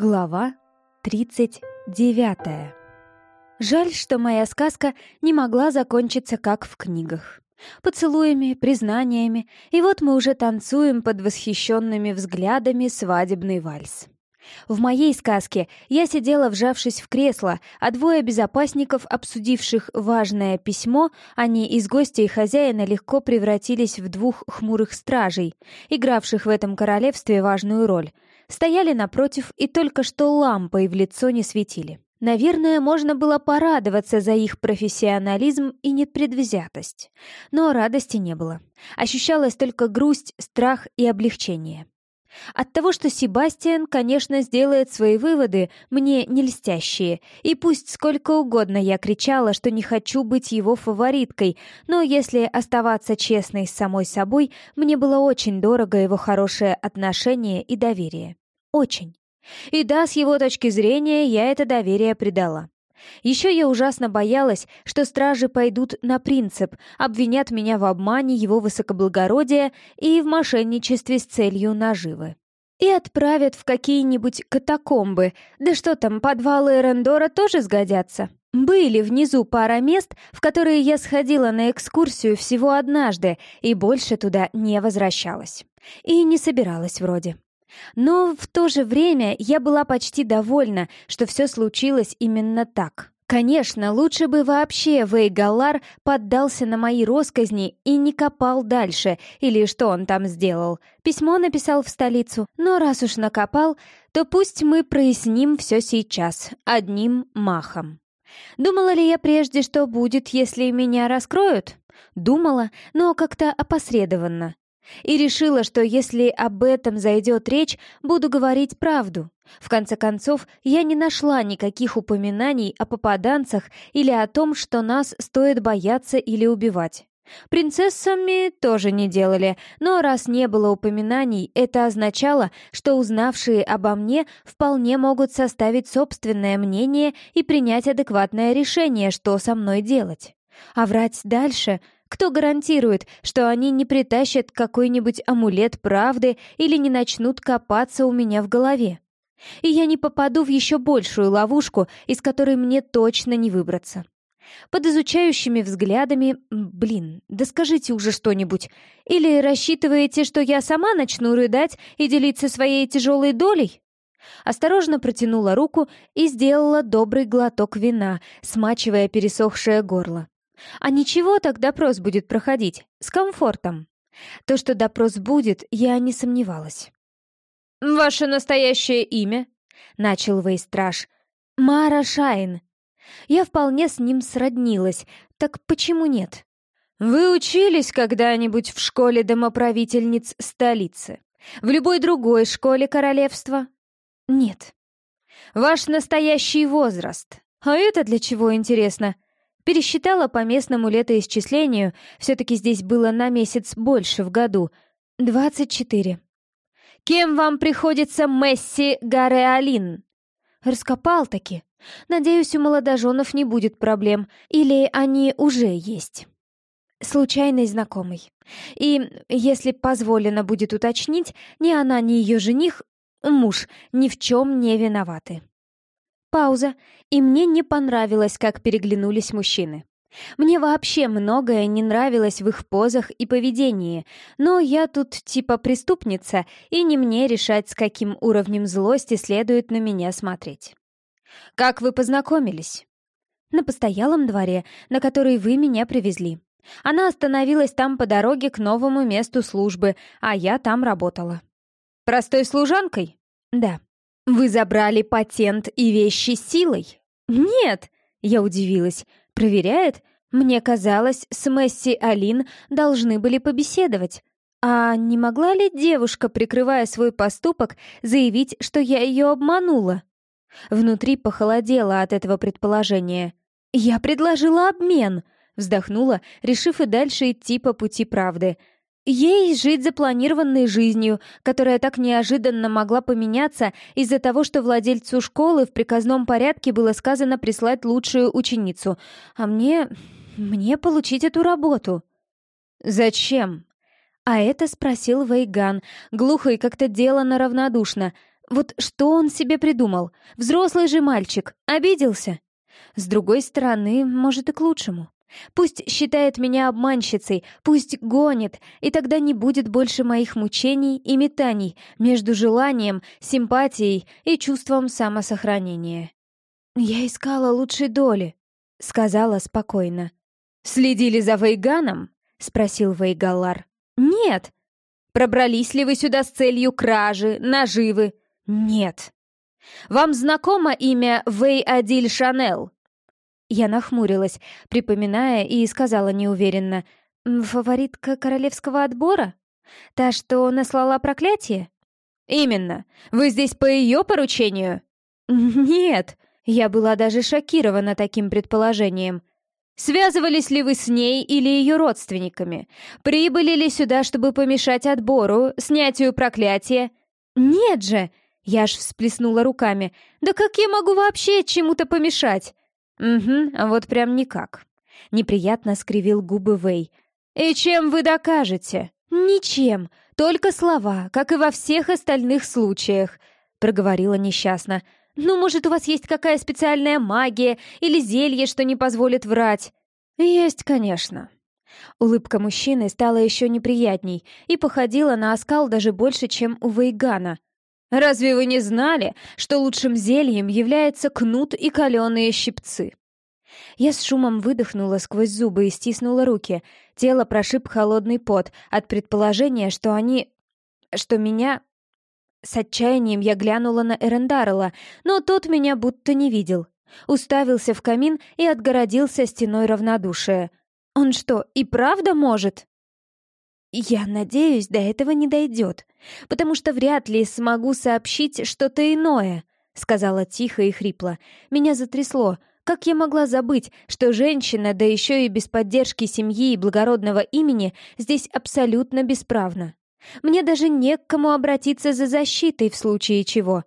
Глава 39 Жаль, что моя сказка не могла закончиться как в книгах. Поцелуями, признаниями, и вот мы уже танцуем под восхищенными взглядами свадебный вальс. В моей сказке я сидела, вжавшись в кресло, а двое безопасников, обсудивших важное письмо, они из гостя и хозяина легко превратились в двух хмурых стражей, игравших в этом королевстве важную роль — стояли напротив и только что лампой в лицо не светили. Наверное, можно было порадоваться за их профессионализм и непредвзятость. Но радости не было. Ощущалась только грусть, страх и облегчение. От того, что Себастьян, конечно, сделает свои выводы, мне не льстящие, и пусть сколько угодно я кричала, что не хочу быть его фавориткой, но если оставаться честной с самой собой, мне было очень дорого его хорошее отношение и доверие. Очень. И да, с его точки зрения, я это доверие предала. Еще я ужасно боялась, что стражи пойдут на принцип, обвинят меня в обмане его высокоблагородия и в мошенничестве с целью наживы. И отправят в какие-нибудь катакомбы. Да что там, подвалы Эрендора тоже сгодятся. Были внизу пара мест, в которые я сходила на экскурсию всего однажды и больше туда не возвращалась. И не собиралась вроде. Но в то же время я была почти довольна, что все случилось именно так. Конечно, лучше бы вообще Вейгалар поддался на мои росказни и не копал дальше, или что он там сделал. Письмо написал в столицу, но раз уж накопал, то пусть мы проясним все сейчас, одним махом. Думала ли я прежде, что будет, если меня раскроют? Думала, но как-то опосредованно. И решила, что если об этом зайдет речь, буду говорить правду. В конце концов, я не нашла никаких упоминаний о попаданцах или о том, что нас стоит бояться или убивать. Принцессами тоже не делали, но раз не было упоминаний, это означало, что узнавшие обо мне вполне могут составить собственное мнение и принять адекватное решение, что со мной делать. А врать дальше кто гарантирует, что они не притащат какой-нибудь амулет правды или не начнут копаться у меня в голове? И я не попаду в еще большую ловушку, из которой мне точно не выбраться. Под изучающими взглядами, блин, да скажите уже что-нибудь. Или рассчитываете, что я сама начну рыдать и делиться своей тяжелой долей? Осторожно протянула руку и сделала добрый глоток вина, смачивая пересохшее горло. А ничего, так допрос будет проходить. С комфортом. То, что допрос будет, я не сомневалась. «Ваше настоящее имя?» — начал Вейстраж. «Мара Шайн». Я вполне с ним сроднилась, так почему нет? «Вы учились когда-нибудь в школе домоправительниц столицы? В любой другой школе королевства?» «Нет». «Ваш настоящий возраст? А это для чего интересно?» Пересчитала по местному летоисчислению, все-таки здесь было на месяц больше в году. Двадцать четыре. «Кем вам приходится Месси Гареалин?» Раскопал-таки. Надеюсь, у молодоженов не будет проблем, или они уже есть. Случайный знакомый. И, если позволено будет уточнить, ни она, ни ее жених, муж, ни в чем не виноваты. Пауза, и мне не понравилось, как переглянулись мужчины. Мне вообще многое не нравилось в их позах и поведении, но я тут типа преступница, и не мне решать, с каким уровнем злости следует на меня смотреть. «Как вы познакомились?» «На постоялом дворе, на который вы меня привезли. Она остановилась там по дороге к новому месту службы, а я там работала». «Простой служанкой?» «Да». «Вы забрали патент и вещи силой?» «Нет!» — я удивилась. «Проверяет? Мне казалось, с Месси Алин должны были побеседовать. А не могла ли девушка, прикрывая свой поступок, заявить, что я ее обманула?» Внутри похолодело от этого предположения. «Я предложила обмен!» — вздохнула, решив и дальше идти по пути правды — Ей жить запланированной жизнью, которая так неожиданно могла поменяться из-за того, что владельцу школы в приказном порядке было сказано прислать лучшую ученицу, а мне... мне получить эту работу. «Зачем?» А это спросил Вейган, глухо и как-то делано равнодушно. Вот что он себе придумал? Взрослый же мальчик. Обиделся? С другой стороны, может и к лучшему. Пусть считает меня обманщицей, пусть гонит, и тогда не будет больше моих мучений и метаний между желанием, симпатией и чувством самосохранения. «Я искала лучшей доли», — сказала спокойно. «Следили за Вейганом?» — спросил Вейгалар. «Нет». «Пробрались ли вы сюда с целью кражи, наживы?» «Нет». «Вам знакомо имя Вей Адиль Шанел?» Я нахмурилась, припоминая, и сказала неуверенно. «Фаворитка королевского отбора? Та, что наслала проклятие?» «Именно. Вы здесь по ее поручению?» «Нет». Я была даже шокирована таким предположением. Связывались ли вы с ней или ее родственниками? Прибыли ли сюда, чтобы помешать отбору, снятию проклятия? Нет же! Я аж всплеснула руками. Да как я могу вообще чему-то помешать? Угу, вот прям никак. Неприятно скривил губы Вэй. И чем вы докажете? Ничем, только слова, как и во всех остальных случаях, проговорила несчастно. «Ну, может, у вас есть какая специальная магия или зелье, что не позволит врать?» «Есть, конечно». Улыбка мужчины стала еще неприятней и походила на оскал даже больше, чем у Вейгана. «Разве вы не знали, что лучшим зельем является кнут и каленые щипцы?» Я с шумом выдохнула сквозь зубы и стиснула руки. Тело прошиб холодный пот от предположения, что они... что меня с отчаянием я глянула на Эрендарла, но тот меня будто не видел. Уставился в камин и отгородился стеной равнодушия. «Он что, и правда может?» «Я надеюсь, до этого не дойдет, потому что вряд ли смогу сообщить что-то иное», — сказала тихо и хрипло. Меня затрясло. Как я могла забыть, что женщина, да еще и без поддержки семьи и благородного имени, здесь абсолютно бесправна? Мне даже не к кому обратиться за защитой в случае чего.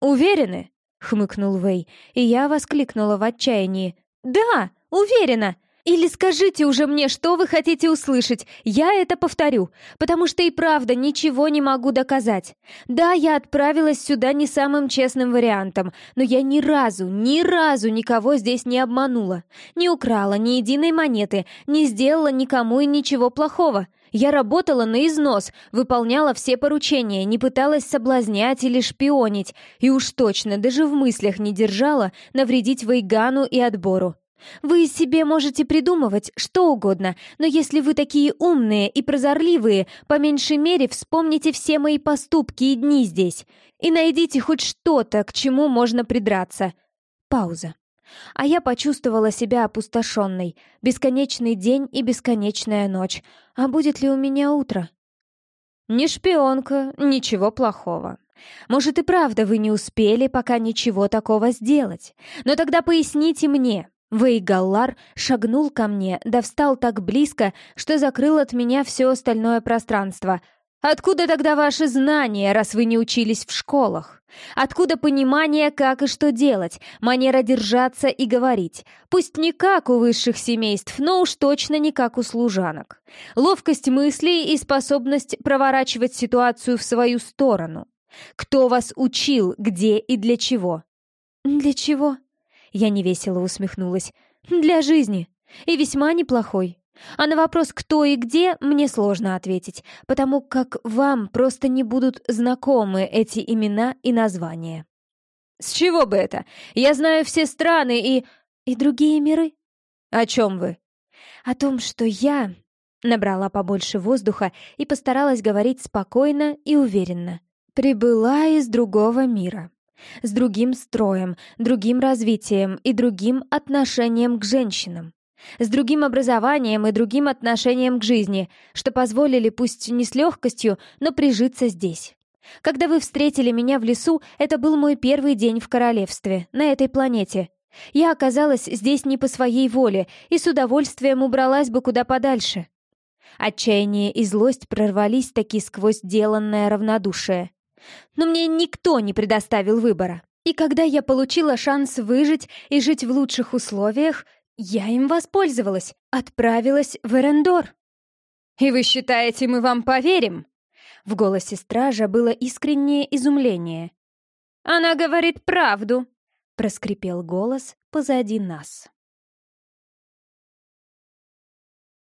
«Уверены?» — хмыкнул Вэй, и я воскликнула в отчаянии. «Да, уверена! Или скажите уже мне, что вы хотите услышать, я это повторю, потому что и правда ничего не могу доказать. Да, я отправилась сюда не самым честным вариантом, но я ни разу, ни разу никого здесь не обманула, не украла ни единой монеты, не сделала никому и ничего плохого. Я работала на износ, выполняла все поручения, не пыталась соблазнять или шпионить, и уж точно даже в мыслях не держала навредить Вейгану и отбору. Вы себе можете придумывать что угодно, но если вы такие умные и прозорливые, по меньшей мере вспомните все мои поступки и дни здесь и найдите хоть что-то, к чему можно придраться. Пауза. А я почувствовала себя опустошенной. Бесконечный день и бесконечная ночь. А будет ли у меня утро? «Не шпионка, ничего плохого. Может, и правда вы не успели пока ничего такого сделать. Но тогда поясните мне». Вейгаллар шагнул ко мне, да встал так близко, что закрыл от меня все остальное пространство — Откуда тогда ваши знания, раз вы не учились в школах? Откуда понимание, как и что делать, манера держаться и говорить? Пусть не как у высших семейств, но уж точно не как у служанок. Ловкость мыслей и способность проворачивать ситуацию в свою сторону. Кто вас учил, где и для чего? Для чего? Я невесело усмехнулась. Для жизни. И весьма неплохой. А на вопрос «кто и где» мне сложно ответить, потому как вам просто не будут знакомы эти имена и названия. «С чего бы это? Я знаю все страны и...» «И другие миры?» «О чем вы?» «О том, что я...» Набрала побольше воздуха и постаралась говорить спокойно и уверенно. «Прибыла из другого мира» с другим строем, другим развитием и другим отношением к женщинам с другим образованием и другим отношением к жизни, что позволили, пусть не с легкостью, но прижиться здесь. Когда вы встретили меня в лесу, это был мой первый день в королевстве, на этой планете. Я оказалась здесь не по своей воле и с удовольствием убралась бы куда подальше. Отчаяние и злость прорвались таки сквозь деланное равнодушие. Но мне никто не предоставил выбора. И когда я получила шанс выжить и жить в лучших условиях, я им воспользовалась, отправилась в Эрендор. «И вы считаете, мы вам поверим?» В голосе стража было искреннее изумление. Она говорит правду!» — проскрипел голос позади нас.